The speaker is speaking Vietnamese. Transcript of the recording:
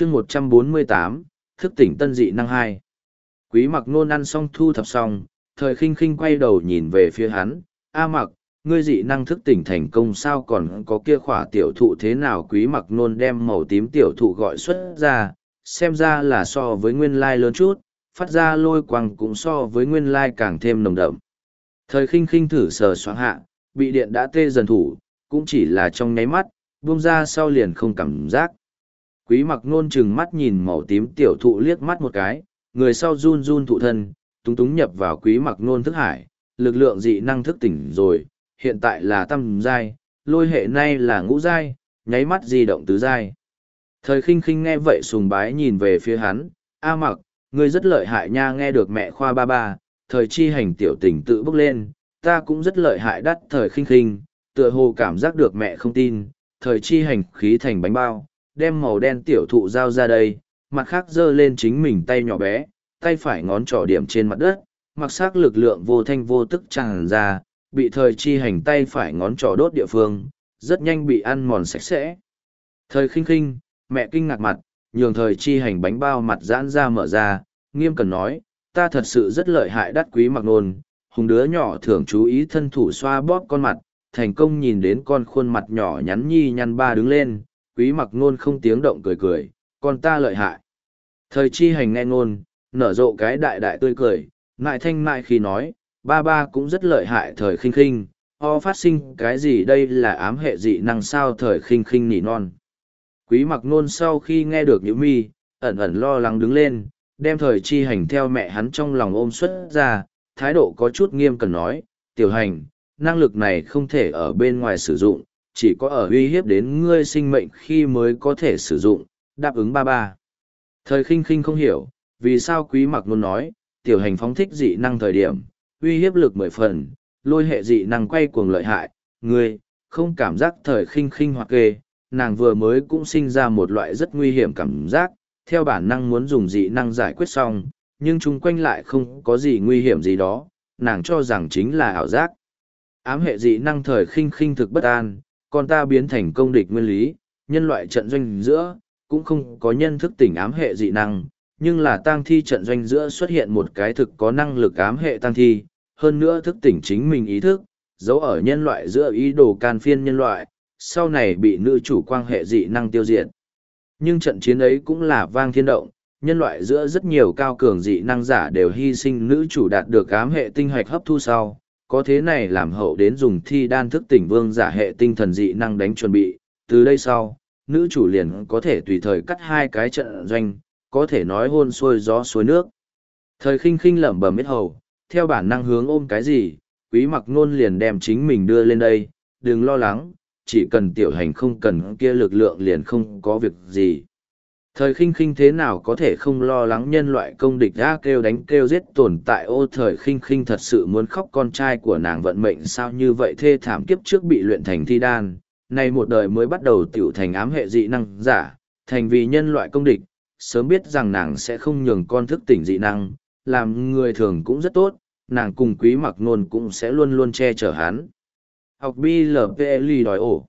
chương một trăm bốn mươi tám, thức tỉnh tân dị năng hai. Quý mặc nôn ăn xong thu thập xong, thời khinh khinh quay đầu nhìn về phía hắn, a mặc, ngươi dị năng thức tỉnh thành công sao còn có kia khỏa tiểu thụ thế nào? Quý mặc nôn đem màu tím tiểu thụ gọi xuất ra, xem ra là so với nguyên lai lớn chút, phát ra lôi quang cũng so với nguyên lai càng thêm nồng đậm. Thời khinh khinh thử sờ xoáng hạ, bị điện đã tê dần thủ, cũng chỉ là trong nháy mắt, buông ra sau liền không cảm giác quý mặc nôn chừng mắt nhìn màu tím tiểu thụ liếc mắt một cái, người sau run run thụ thân, túng túng nhập vào quý mặc nôn thức hải, lực lượng dị năng thức tỉnh rồi, hiện tại là tam giai lôi hệ nay là ngũ giai nháy mắt di động tứ giai thời khinh khinh nghe vậy sùng bái nhìn về phía hắn, a mặc, ngươi rất lợi hại nha, nghe được mẹ khoa ba ba, thời chi hành tiểu tình tự bước lên, ta cũng rất lợi hại đắt thời khinh khinh, tựa hồ cảm giác được mẹ không tin, thời chi hành khí thành bánh bao đem màu đen tiểu thụ dao ra đây, mặt khác giơ lên chính mình tay nhỏ bé, tay phải ngón trỏ điểm trên mặt đất, mặc sắc lực lượng vô thanh vô tức tràn ra, bị thời chi hành tay phải ngón trỏ đốt địa phương, rất nhanh bị ăn mòn sạch sẽ. Thời khinh khinh, mẹ kinh ngạc mặt, nhường thời chi hành bánh bao mặt giãn ra mở ra, nghiêm cần nói, ta thật sự rất lợi hại đắt quý mặc nôn, hùng đứa nhỏ thường chú ý thân thủ xoa bóp con mặt, thành công nhìn đến con khuôn mặt nhỏ nhắn nhi nhăn ba đứng lên, quý mặc nôn không tiếng động cười cười, còn ta lợi hại. Thời chi hành nghe ngôn, nở rộ cái đại đại tươi cười, ngại thanh mại khi nói, ba ba cũng rất lợi hại thời khinh khinh, ho phát sinh cái gì đây là ám hệ dị năng sao thời khinh khinh nỉ non. Quý mặc nôn sau khi nghe được những mi, ẩn ẩn lo lắng đứng lên, đem thời chi hành theo mẹ hắn trong lòng ôm xuất ra, thái độ có chút nghiêm cần nói, tiểu hành, năng lực này không thể ở bên ngoài sử dụng, chỉ có ở uy hiếp đến ngươi sinh mệnh khi mới có thể sử dụng, đáp ứng ba ba. Thời khinh khinh không hiểu, vì sao quý mặc luôn nói, tiểu hành phóng thích dị năng thời điểm, uy hiếp lực mười phần, lôi hệ dị năng quay cuồng lợi hại, ngươi, không cảm giác thời khinh khinh hoặc kê, nàng vừa mới cũng sinh ra một loại rất nguy hiểm cảm giác, theo bản năng muốn dùng dị năng giải quyết xong, nhưng chung quanh lại không có gì nguy hiểm gì đó, nàng cho rằng chính là ảo giác. Ám hệ dị năng thời khinh khinh thực bất an, con ta biến thành công địch nguyên lý, nhân loại trận doanh giữa, cũng không có nhân thức tỉnh ám hệ dị năng, nhưng là tang thi trận doanh giữa xuất hiện một cái thực có năng lực ám hệ tang thi, hơn nữa thức tỉnh chính mình ý thức, giấu ở nhân loại giữa ý đồ can phiên nhân loại, sau này bị nữ chủ quan hệ dị năng tiêu diệt. Nhưng trận chiến ấy cũng là vang thiên động, nhân loại giữa rất nhiều cao cường dị năng giả đều hy sinh nữ chủ đạt được ám hệ tinh hoạch hấp thu sau, có thế này làm hậu đến dùng thi đan thức tỉnh vương giả hệ tinh thần dị năng đánh chuẩn bị, từ đây sau, nữ chủ liền có thể tùy thời cắt hai cái trận doanh, có thể nói hôn xuôi gió suối nước. Thời khinh khinh lẩm bẩm biết hầu, theo bản năng hướng ôm cái gì, quý mặc nôn liền đem chính mình đưa lên đây, đừng lo lắng, chỉ cần tiểu hành không cần kia lực lượng liền không có việc gì. Thời khinh khinh thế nào có thể không lo lắng nhân loại công địch ra kêu đánh kêu giết tồn tại ô thời khinh khinh thật sự muốn khóc con trai của nàng vận mệnh sao như vậy thê thảm kiếp trước bị luyện thành thi đan, nay một đời mới bắt đầu tiểu thành ám hệ dị năng giả, thành vì nhân loại công địch, sớm biết rằng nàng sẽ không nhường con thức tỉnh dị năng, làm người thường cũng rất tốt, nàng cùng quý mặc nôn cũng sẽ luôn luôn che chở hắn. Học BLPLI đòi ổ.